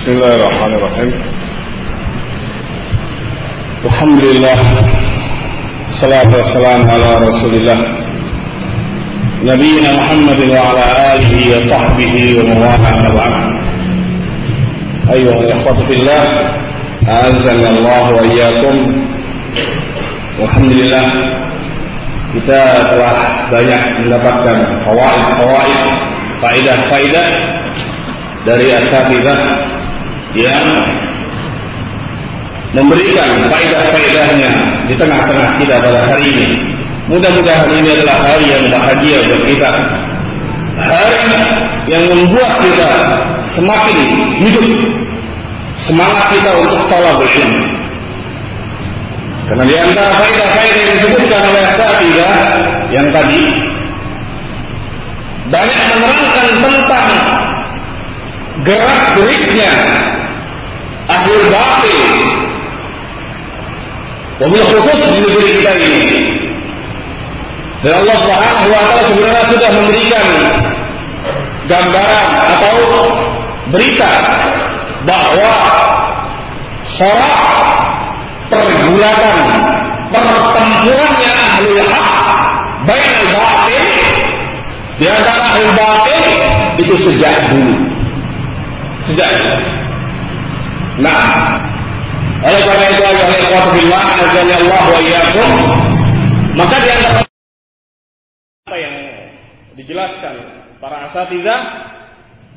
بسم الله الرحمن الرحيم. الحمد لله الصلاة والسلام على رسول الله نبينا محمد وعلى آله وصحبه ومن والاه أيها الإخوة في الله أعزني الله وإياكم. لله kita telah banyak mendapatkan fawaid-fawaid, faidah-faidah dari asatidah yang memberikan faidah-faidahnya di tengah-tengah kita pada hari ini. Mudah-mudahan ini adalah hari yang bahagia buat kita. Hari yang membuat kita semakin hidup. Semangat kita untuk tolak ilmu. Karena di antara faedah-faedah yang disebutkan oleh Asatidah yang tadi banyak menerangkan tentang gerak geriknya ahlul batil wabil khusus di negeri kita ini. Dan Allah Subhanahu wa taala sebenarnya sudah memberikan gambaran atau berita bahwa sorak pergulatan pertempurannya ahlul haq baik al-batil di antara batil itu sejak dulu. Sejak dulu nah oleh karena itu ayat ikhwat billah azza Allah wa iyyakum maka di antara apa yang dijelaskan para asatidah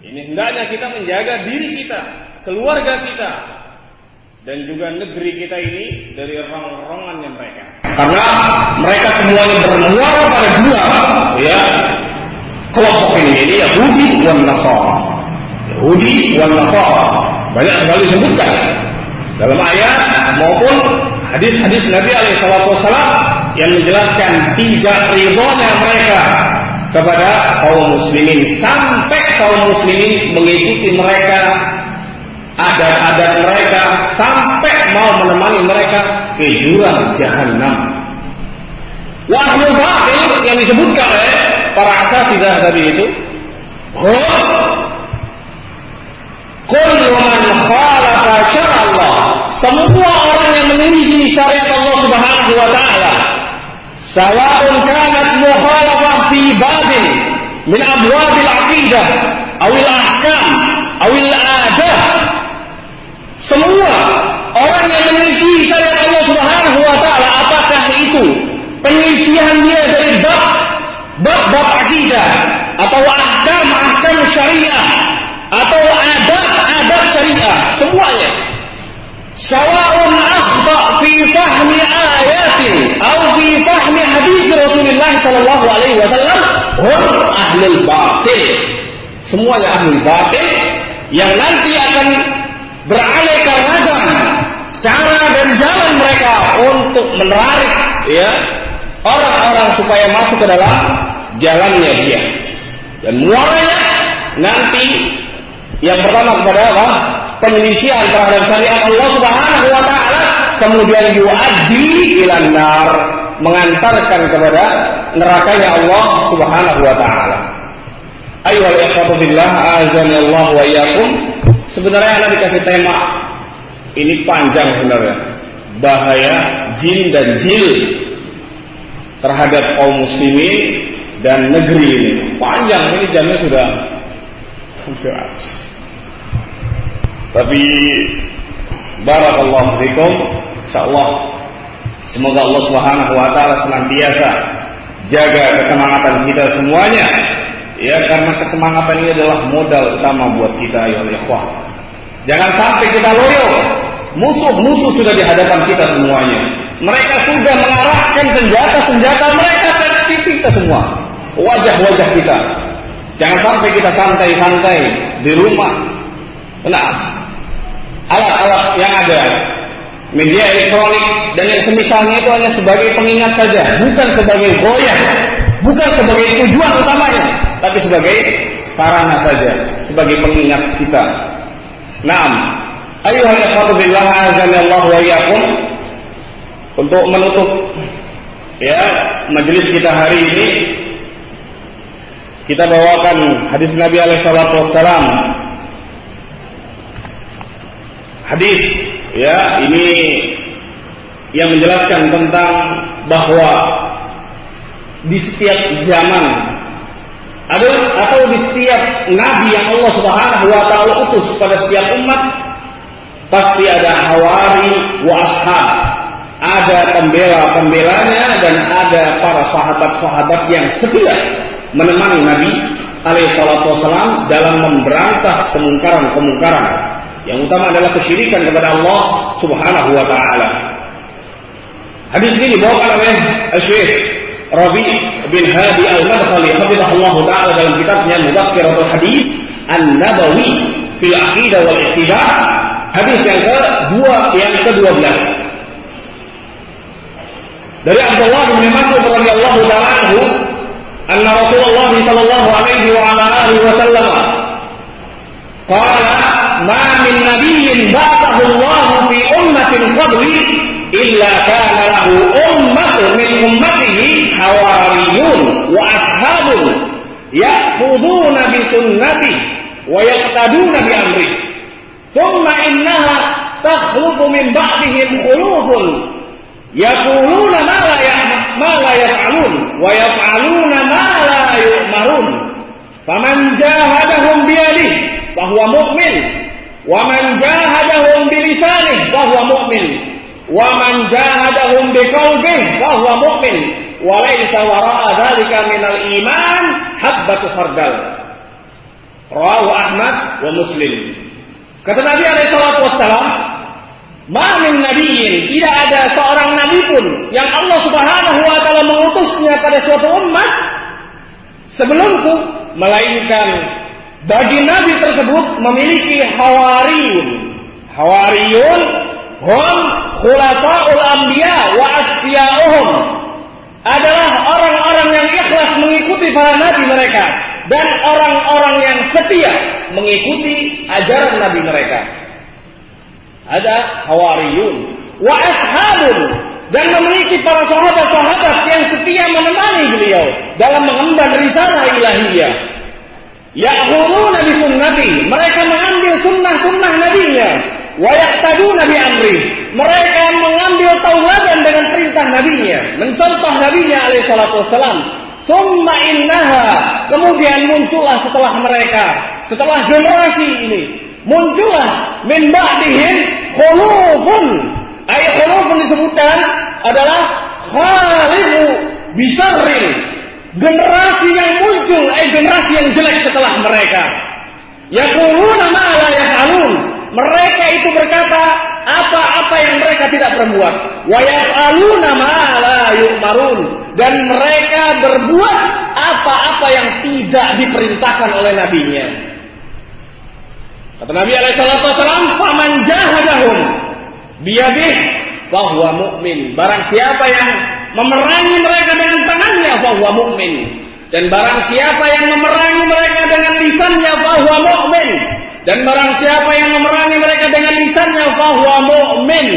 ini hendaknya kita menjaga diri kita, keluarga kita, dan juga negeri kita ini dari rong-rongannya mereka. Karena mereka semuanya bermuara pada dua, ya kelompok ini, ini Yahudi dan Nasara. Yahudi dan Nasara banyak sekali disebutkan dalam ayat maupun hadis-hadis Nabi Alaihissalam yang menjelaskan tidak ridhonya mereka kepada kaum muslimin sampai kaum muslimin mengikuti mereka adat-adat mereka sampai mau menemani mereka ke jurang jahanam. Wahyu batil yang disebutkan oleh para asatidah tadi itu, Kullu khalafa Allah. Semua orang yang menyelisih syariat Allah Subhanahu wa taala, sawa'un kanat mukhalafah fi babin min abwabil aqidah, awil ahkam, awil adat, semua orang yang menyelisih syariat Allah Subhanahu wa taala apakah itu penyelisihan dia dari bab bab-bab akidah atau ahkam-ahkam syariah atau adab-adab syariah semuanya. Sawa'un akhta fi fahmi ayatin atau fi fahmi hadis Rasulullah sallallahu alaihi wasallam hum ahlul batil. Semuanya ahlul batil yang nanti akan beraneka ragam cara dan jalan mereka untuk menarik ya orang-orang supaya masuk ke dalam jalannya dia. Dan muaranya nanti yang pertama kepada apa penyelisihan terhadap syariat Allah Subhanahu wa taala kemudian yuaddi ila nar mengantarkan kepada nerakanya Allah Subhanahu wa taala Ayo ikhwatu billah azani Allah wa iyyakum Sebenarnya anak dikasih tema ini panjang sebenarnya. Bahaya jin dan jil terhadap kaum muslimin dan negeri ini. Panjang ini jamnya sudah habis. Tapi barakallahu fikum insyaallah semoga Allah Subhanahu wa taala senantiasa jaga kesemangatan kita semuanya ya karena kesemangatan ini adalah modal utama buat kita ya ikhwah. Jangan sampai kita loyo. Musuh-musuh sudah di hadapan kita semuanya. Mereka sudah mengarahkan senjata-senjata mereka ke kita semua. Wajah-wajah kita. Jangan sampai kita santai-santai di rumah. Nah, alat-alat yang ada media elektronik dan yang semisalnya itu hanya sebagai pengingat saja, bukan sebagai goyah, bukan sebagai tujuan utamanya, tapi sebagai sarana saja, sebagai pengingat kita. Naam, ayuhal ikhwatu billah azani Allah wa iyyakum. Untuk menutup ya majelis kita hari ini kita bawakan hadis Nabi alaihi salatu wassalam hadis. Ya ini yang menjelaskan tentang bahwa di setiap zaman ada atau di setiap nabi yang Allah Subhanahu wa taala utus pada setiap umat pasti ada hawari wa ashab. Ada pembela-pembelanya dan ada para sahabat-sahabat yang setia menemani Nabi alaihissalatu wassalam dalam memberantas kemungkaran-kemungkaran yang utama adalah kesyirikan kepada Allah Subhanahu wa taala. Hadis ini dibawakan oleh Syekh Rabi bin Hadi Al-Madkhali hafizahullah taala dalam kitabnya Mudzakkiratul Hadis An-Nabawi fil Aqidah wal Iqtidah hadis yang kedua yang ke-12 dari Abdullah bin Mas'ud radhiyallahu taala anhu anna Rasulullah sallallahu alaihi wa ala alihi wa sallam qala ma min nabiyyin ba'athahu Allah fi ummatin qabli illa kana lahu ummatun min ummatihi hawariyun wa ashabun ya'khuduna bi sunnati wa yaqtaduna bi amri. Thumma innaha takhlufu min ba'dihim khulufun. Yaquluna ma la ma la yaf'alun wa yaf'aluna ma la yu'marun. Faman jahadahum bi yadihi fa huwa wa man jahadahum bi lisanihi fa huwa mu'min. Wa man jahadahum bi qalbihi fa huwa mu'min. Wa laysa wara'a dhalika minal iman habbatu khardal rawahu Ahmad wa Muslim. Kata Nabi alaihi salatu wassalam Ma min nabiyin, tidak ada seorang nabi pun yang Allah Subhanahu wa taala mengutusnya pada suatu umat sebelumku melainkan bagi nabi tersebut memiliki hawariyun. Hawariyun hum khulafaul anbiya wa asfiya'uhum adalah orang-orang yang ikhlas mengikuti para nabi mereka dan orang-orang yang setia mengikuti ajaran nabi mereka ada hawariyun wa ashabun dan memiliki para sahabat-sahabat yang setia menemani beliau dalam mengemban risalah ilahiyah. Ya'khuduna nabi sunnati, mereka mengambil sunnah-sunnah nabinya. Wa yaqtaduna bi amri, mereka mengambil tauladan dengan perintah nabinya, mencontoh nabinya alaihi salatu wassalam. Summa innaha, kemudian muncullah setelah mereka, setelah generasi ini, muncullah min ba'dihim khulufun. Ayat khulufun disebutkan adalah khalifu bisarrin. Generasi yang muncul, eh generasi yang jelek setelah mereka. Yaquluna ma la yaf'alun. Mereka itu berkata apa-apa yang mereka tidak perbuat. Wa yaf'aluna ma la yu'marun. Dan mereka berbuat apa-apa yang tidak diperintahkan oleh nabinya. Kata Nabi alaihi salatu wasallam, "Faman jahadahum biyadih bahwa mukmin." Barang siapa yang memerangi mereka dengan tangannya bahwa mukmin. Dan barang siapa yang memerangi mereka dengan lisannya bahwa mukmin. Dan barang siapa yang memerangi mereka dengan lisannya bahwa mukmin.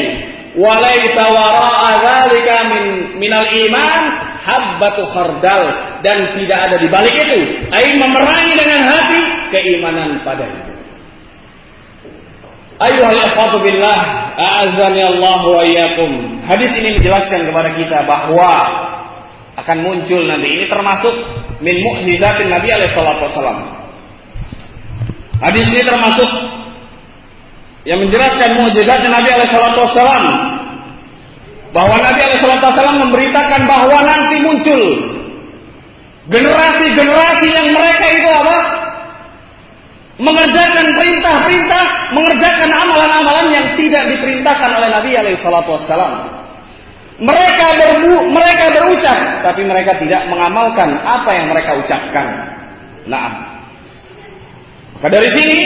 Walaysa wara'a dzalika min minal iman habbatu khardal dan tidak ada di balik itu. Ai memerangi dengan hati keimanan padanya. Ayuhal ikhwatu billah, a'azzani Allah wa. Hadis ini menjelaskan kepada kita bahwa akan muncul nanti ini termasuk min mu'jizatin Nabi alaihi salatu wasallam. Hadis ini termasuk yang menjelaskan mukjizat Nabi alaihi salatu wasallam bahwa Nabi alaihi salatu wasallam memberitakan bahwa nanti muncul generasi-generasi yang mereka itu apa? Mengerjakan perintah-perintah, mengerjakan amalan-amalan yang tidak diperintahkan oleh Nabi alaihi salatu wassalam. Mereka berbu, mereka berucap, tapi mereka tidak mengamalkan apa yang mereka ucapkan. Nah, maka dari sini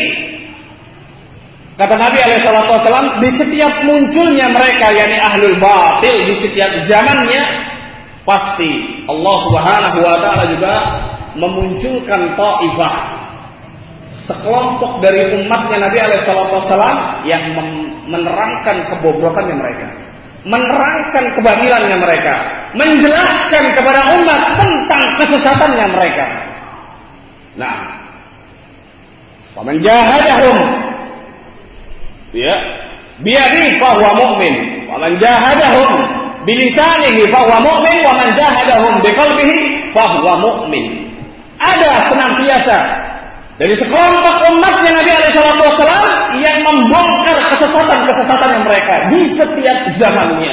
kata Nabi alaihi salatu wassalam, di setiap munculnya mereka yakni ahlul batil di setiap zamannya pasti Allah Subhanahu wa taala juga memunculkan taifah sekelompok dari umatnya Nabi Alaihissalam yang menerangkan kebobrokannya mereka, menerangkan kebabilannya mereka, menjelaskan kepada umat tentang kesesatannya mereka. Nah, paman jahadahum, ya, biyadihi fahuwa mu'min wa man jahadahum bilisanihi fahuwa mu'min wa man jahadahum biqalbihi fahuwa mu'min. Ada senantiasa dari sekelompok umatnya Nabi Alaihissalam yang membongkar kesesatan-kesesatan mereka di setiap zamannya.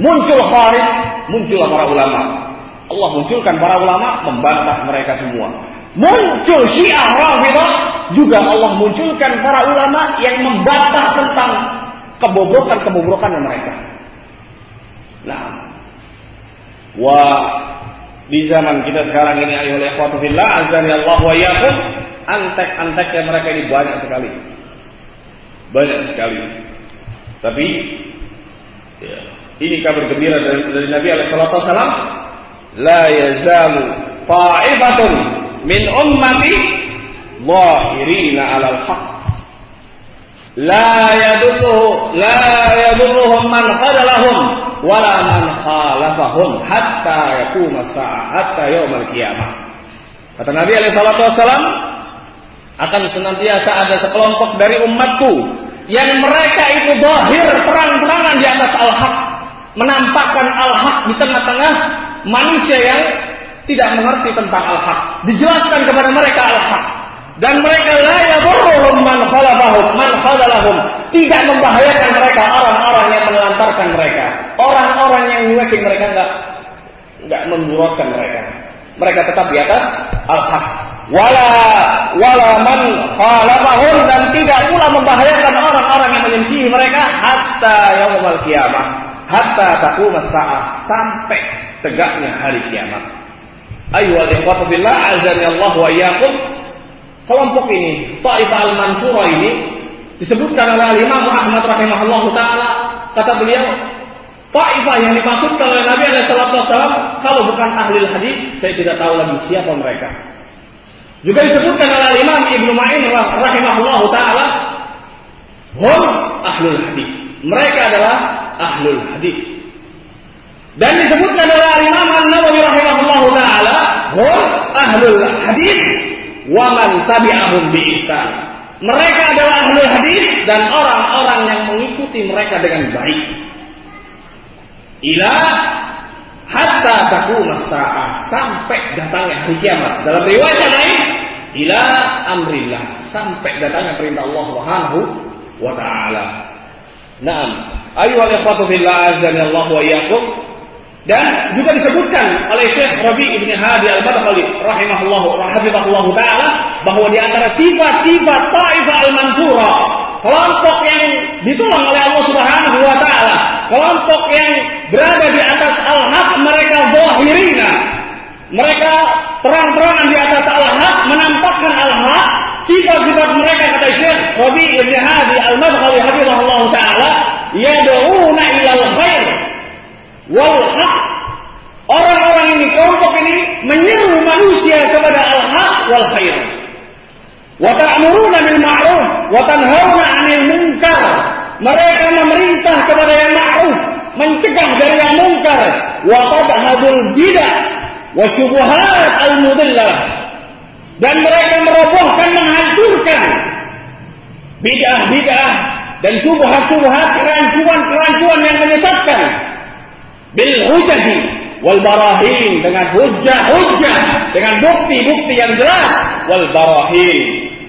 Muncul kharif, muncul para ulama. Allah munculkan para ulama membantah mereka semua. Muncul Syiah Rafidah juga Allah munculkan para ulama yang membantah tentang kebobrokan-kebobrokan mereka. Nah, wa di zaman kita sekarang ini ayo ikhwatu fillah azani Allah wa iyyakum antek-anteknya mereka ini banyak sekali. Banyak sekali. Tapi ya, ini kabar gembira dari, dari Nabi alaihi salatu wasallam la yazalu min ummati 'alal la la man khadalahum wala man khalafahum hatta sa'ah hatta kata Nabi alaihi salatu akan senantiasa ada sekelompok dari umatku yang mereka itu zahir terang-terangan di atas al-haq menampakkan al-haq di tengah-tengah manusia yang tidak mengerti tentang al-haq. Dijelaskan kepada mereka al-haq. Dan mereka la man man tidak membahayakan mereka orang-orang yang menelantarkan mereka. Orang-orang yang nyuekin mereka enggak enggak memburatkan mereka. Mereka tetap di atas al-haq wala wala man khalafahum dan tidak pula membahayakan orang-orang yang menyelisihi mereka hatta yaumul kiamah hatta taqum saat sampai tegaknya hari kiamat. Ayyuhal ikhwatu billah azani Allah wa iyyakum. Kelompok ini, Taifah al-Mansura ini disebutkan oleh Imam Ahmad rahimahullah taala. Kata beliau Taifah yang dimaksudkan oleh Nabi Alaihissalam kalau bukan ahli hadis saya tidak tahu lagi siapa mereka. Juga disebutkan oleh Imam Ibnu Ma'in rahimahullah taala hum ahlul hadis. Mereka adalah ahlul hadis. Dan disebutkan oleh Imam An-Nawawi rahimahullah taala hum ahlul hadis waman tabi'ahum bi ihsan. Mereka adalah ahli hadis dan orang-orang yang mengikuti mereka dengan baik. Ila hatta taqum as-saah sampai datangnya hari kiamat. Dalam riwayat lain, ila amrillah sampai datangnya perintah Allah Subhanahu wa taala. Naam. Ayyuhal ikhwatu fillah azza Allah wa iyyakum dan juga disebutkan oleh Syekh Rabi Ibn Hadi Al-Madkhali rahimahullah rahimahullah taala bahwa di antara sifat-sifat Taifah Al-Mansura, kelompok yang ditolong oleh Allah Subhanahu wa taala, kelompok yang berada di atas al-haq mereka zahirina. Mereka terang-terangan di atas al-haq, menampakkan al-haq. Sifat-sifat mereka kata Syekh Rabi Ibn Hadi Al-Madkhali rahimahullah taala, yad'una ilal khair wal haq. Orang-orang ini, kelompok ini menyeru manusia kepada al-haq wal khair. Wa ta'muruna bil ma'ruf wa tanhauna 'anil munkar. Mereka memerintah kepada yang mencegah dari yang munkar. Wa tadhhabul bidah wa syubhat al-mudillah. Dan mereka merobohkan, menghancurkan bid'ah-bid'ah dan syubhat-syubhat kerancuan-kerancuan yang menyesatkan bil hujahi wal barahin dengan hujah-hujah dengan bukti-bukti yang jelas wal barahin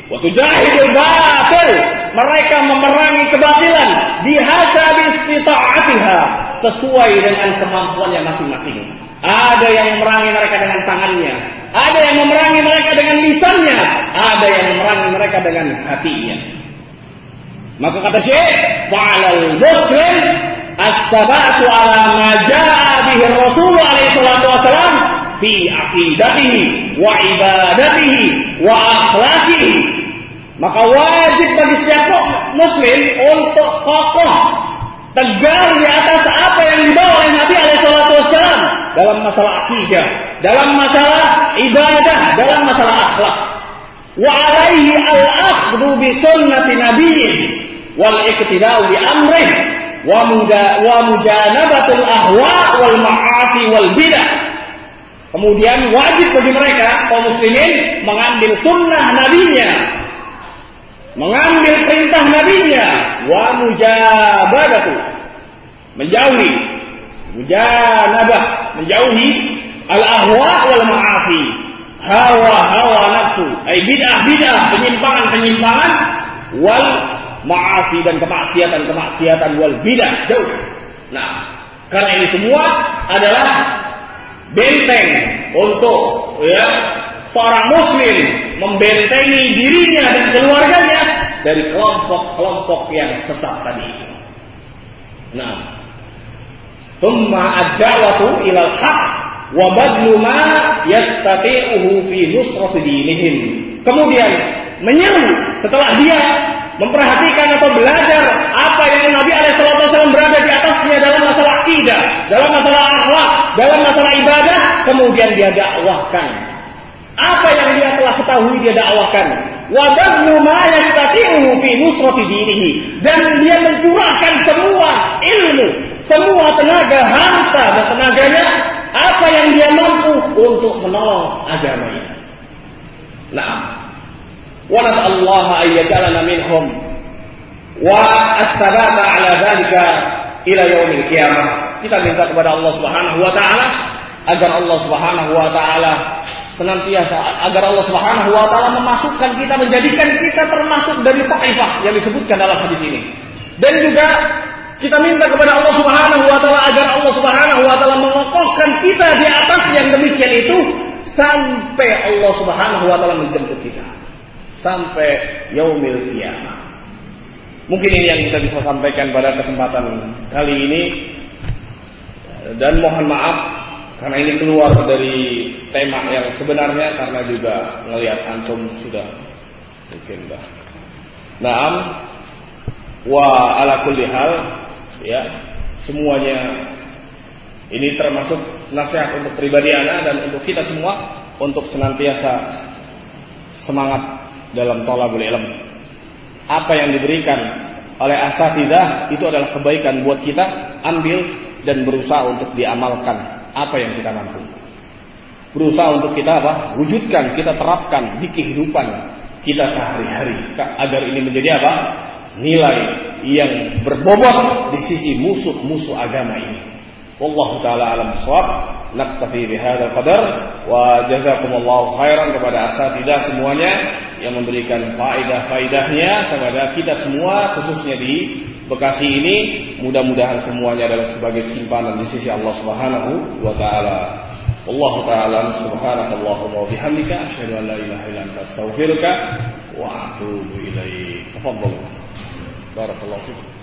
wa tujahidul batil mereka memerangi kebatilan. Bihasabi istita'atiha sesuai dengan kemampuannya masing-masing. Ada yang memerangi mereka dengan tangannya. Ada yang memerangi mereka dengan lisannya. Ada yang memerangi mereka dengan hatinya. Maka kata Syekh fa'alal muslim as-sabatu ala ma jaa bihi Rasul alaihi salatu wasalam fi aqidatihi wa ibadatihi wa akhlaqihi. Maka wajib bagi setiap muslim untuk kokoh tegar di atas apa yang dibawa oleh Nabi alaihi dalam masalah akidah, dalam masalah ibadah, dalam masalah akhlak. Wa alaihi al-akhdhu bi sunnati nabiyyi wal iqtida'u bi amrihi wa mujanabatul ahwa wal ma'asi wal bidah. Kemudian wajib bagi mereka kaum muslimin mengambil sunnah nabinya, mengambil perintah nabinya. Wa mujabadatu. Menjauhi. Mujanabah. Menjauhi al ahwa wal ma'afi. Hawa hawa nafsu. Ay bid'ah bid'ah. Penyimpangan penyimpangan wal ma'afi dan kemaksiatan kemaksiatan wal bid'ah. Jauh. Nah karena ini semua adalah benteng untuk ya seorang muslim membentengi dirinya dan keluarganya dari kelompok-kelompok yang sesat tadi. Nah, thumma ad-da'watu ila al-haq wa badlu ma yastati'uhu fi nusrati dinihim. Kemudian menyeru setelah dia memperhatikan atau belajar apa yang Nabi Alaihissalam berada di atasnya dalam masalah akidah, dalam masalah akhlak, dalam masalah ibadah, kemudian dia dakwahkan. Apa yang dia telah ketahui dia dakwahkan. Wadahnu ma yastati'uhu fi nusrati dinihi dan dia mencurahkan semua ilmu, semua tenaga harta dan tenaganya apa yang dia mampu untuk menolong agama ini. Nah, wa Allah ayyajalana minhum wa as-sabata ala dzalika ila yaumil qiyamah. Kita minta kepada Allah Subhanahu wa taala agar Allah Subhanahu wa taala senantiasa agar Allah Subhanahu wa taala memasukkan kita menjadikan kita termasuk dari taifah yang disebutkan dalam hadis ini. Dan juga kita minta kepada Allah Subhanahu wa taala agar Allah Subhanahu wa taala mengokohkan kita di atas yang demikian itu sampai Allah Subhanahu wa taala menjemput kita sampai yaumil kiamah. Mungkin ini yang kita bisa sampaikan pada kesempatan kali ini. Dan mohon maaf karena ini keluar dari tema yang sebenarnya karena juga melihat antum sudah mungkin dah. Naam wa ala kulli hal ya semuanya ini termasuk nasihat untuk pribadi anak dan untuk kita semua untuk senantiasa semangat dalam tolabul ilm. Apa yang diberikan oleh asatidah itu adalah kebaikan buat kita, ambil dan berusaha untuk diamalkan apa yang kita mampu. Berusaha untuk kita apa? Wujudkan, kita terapkan di kehidupan kita sehari-hari agar ini menjadi apa? Nilai yang berbobot di sisi musuh-musuh agama ini. Wallahu taala alam shawab. Naktafi bihadzal qadar wa jazakumullahu khairan kepada asatidah semuanya yang memberikan faidah-faidahnya kepada kita semua khususnya di Bekasi ini mudah-mudahan semuanya adalah sebagai simpanan di sisi Allah Subhanahu wa taala. Allah taala subhanakallahumma wa bihamdika asyhadu an la ilaha illa anta astaghfiruka wa atubu ilaik. Tafadhal. Barakallahu fiik.